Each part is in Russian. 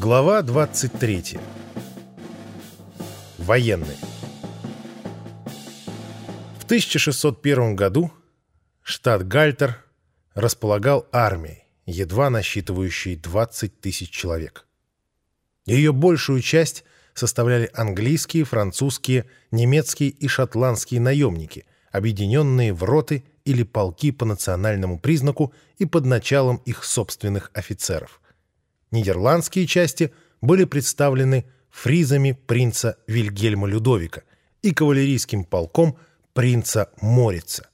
Глава 23. Военные. В 1601 году штат Гальтер располагал армией, едва насчитывающей 20 тысяч человек. Ее большую часть составляли английские, французские, немецкие и шотландские наемники, объединенные в роты или полки по национальному признаку и под началом их собственных офицеров. Нидерландские части были представлены фризами принца Вильгельма Людовика и кавалерийским полком принца Морица.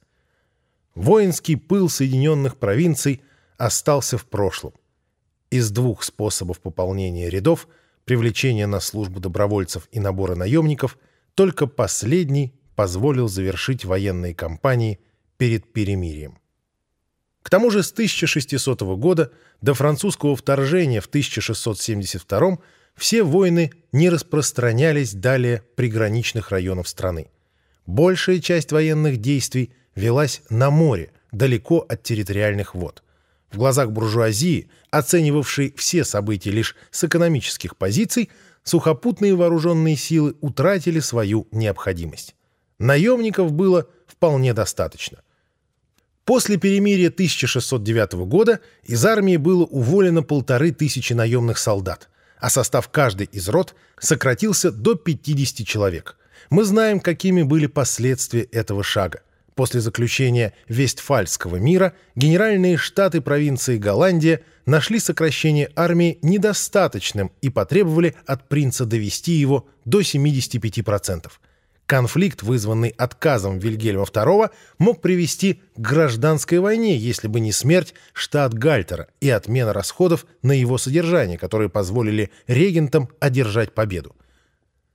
Воинский пыл Соединенных провинций остался в прошлом. Из двух способов пополнения рядов – привлечения на службу добровольцев и набора наемников, только последний позволил завершить военные кампании перед перемирием. К тому же с 1600 года до французского вторжения в 1672 все войны не распространялись далее приграничных районов страны. Большая часть военных действий велась на море, далеко от территориальных вод. В глазах буржуазии, оценивавшей все события лишь с экономических позиций, сухопутные вооруженные силы утратили свою необходимость. Наемников было вполне достаточно. После перемирия 1609 года из армии было уволено полторы тысячи наемных солдат, а состав каждой из рот сократился до 50 человек. Мы знаем, какими были последствия этого шага. После заключения Вестфальского мира Генеральные штаты провинции Голландия нашли сокращение армии недостаточным и потребовали от принца довести его до 75%. Конфликт, вызванный отказом Вильгельма II, мог привести к гражданской войне, если бы не смерть штат Гальтера и отмена расходов на его содержание, которые позволили регентам одержать победу.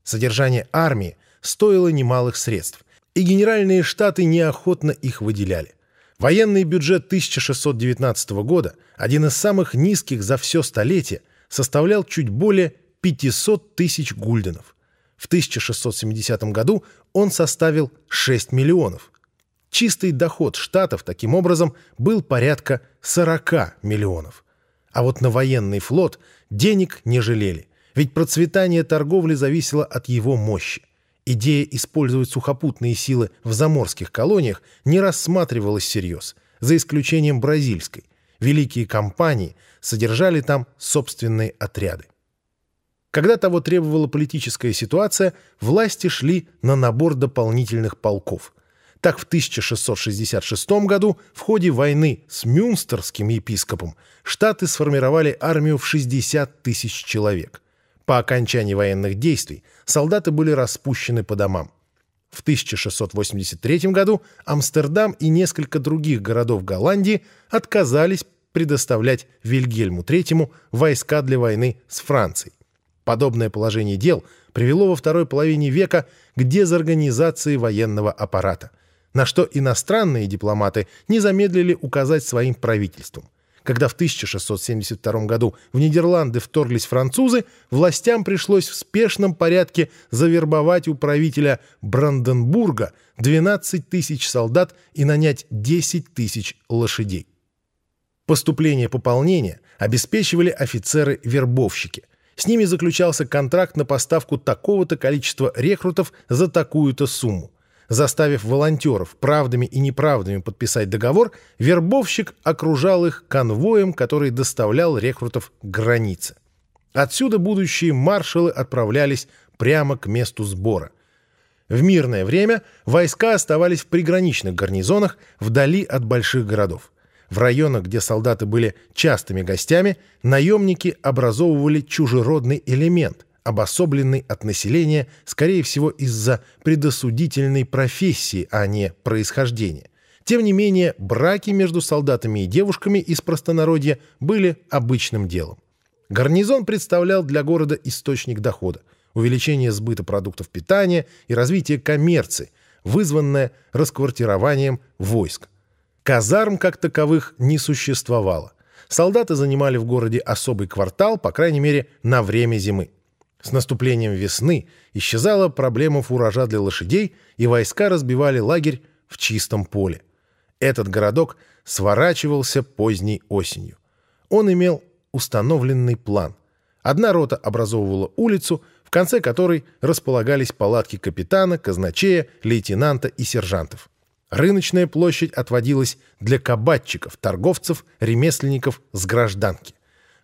Содержание армии стоило немалых средств, и Генеральные Штаты неохотно их выделяли. Военный бюджет 1619 года, один из самых низких за все столетие, составлял чуть более 500 тысяч гульденов. В 1670 году он составил 6 миллионов. Чистый доход штатов, таким образом, был порядка 40 миллионов. А вот на военный флот денег не жалели, ведь процветание торговли зависело от его мощи. Идея использовать сухопутные силы в заморских колониях не рассматривалась всерьез, за исключением бразильской. Великие компании содержали там собственные отряды. Когда того требовала политическая ситуация, власти шли на набор дополнительных полков. Так в 1666 году в ходе войны с Мюнстерским епископом Штаты сформировали армию в 60 тысяч человек – по окончании военных действий солдаты были распущены по домам. В 1683 году Амстердам и несколько других городов Голландии отказались предоставлять Вильгельму III войска для войны с Францией. Подобное положение дел привело во второй половине века к дезорганизации военного аппарата, на что иностранные дипломаты не замедлили указать своим правительствам – когда в 1672 году в Нидерланды вторглись французы, властям пришлось в спешном порядке завербовать у правителя Бранденбурга 12 тысяч солдат и нанять 10 тысяч лошадей. Поступление пополнения обеспечивали офицеры-вербовщики. С ними заключался контракт на поставку такого-то количества рекрутов за такую-то сумму. Заставив волонтеров правдами и неправдами подписать договор, вербовщик окружал их конвоем, который доставлял рекрутов к границе. Отсюда будущие маршалы отправлялись прямо к месту сбора. В мирное время войска оставались в приграничных гарнизонах вдали от больших городов. В районах, где солдаты были частыми гостями, наемники образовывали чужеродный элемент, обособленный от населения, скорее всего, из-за предосудительной профессии, а не происхождения. Тем не менее, браки между солдатами и девушками из простонародья были обычным делом. Гарнизон представлял для города источник дохода, увеличение сбыта продуктов питания и развитие коммерции, вызванное расквартированием войск. Казарм как таковых не существовало. Солдаты занимали в городе особый квартал, по крайней мере, на время зимы. С наступлением весны исчезала проблема фуража для лошадей, и войска разбивали лагерь в чистом поле. Этот городок сворачивался поздней осенью. Он имел установленный план. Одна рота образовывала улицу, в конце которой располагались палатки капитана, казначея, лейтенанта и сержантов. Рыночная площадь отводилась для кабатчиков, торговцев, ремесленников с гражданки.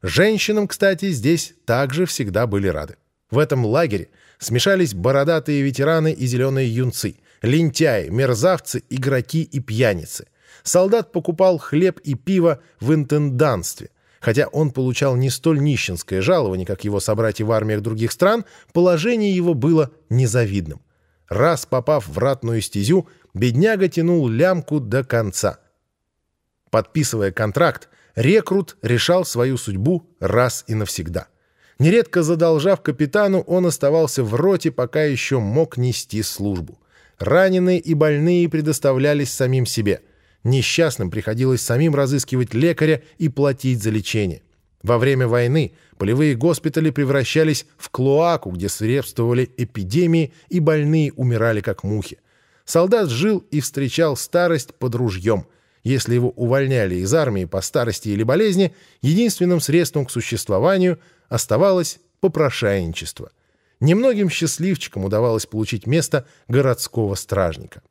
Женщинам, кстати, здесь также всегда были рады. В этом лагере смешались бородатые ветераны и зеленые юнцы, лентяи, мерзавцы, игроки и пьяницы. Солдат покупал хлеб и пиво в интенданстве. Хотя он получал не столь нищенское жалование, как его собратья в армиях других стран, положение его было незавидным. Раз попав в ратную стезю, бедняга тянул лямку до конца. Подписывая контракт, рекрут решал свою судьбу раз и навсегда. Нередко задолжав капитану, он оставался в роте, пока еще мог нести службу. Раненые и больные предоставлялись самим себе. Несчастным приходилось самим разыскивать лекаря и платить за лечение. Во время войны полевые госпитали превращались в клоаку, где свирепствовали эпидемии и больные умирали как мухи. Солдат жил и встречал старость под ружьем. Если его увольняли из армии по старости или болезни, единственным средством к существованию оставалось попрошайничество. Немногим счастливчикам удавалось получить место городского стражника.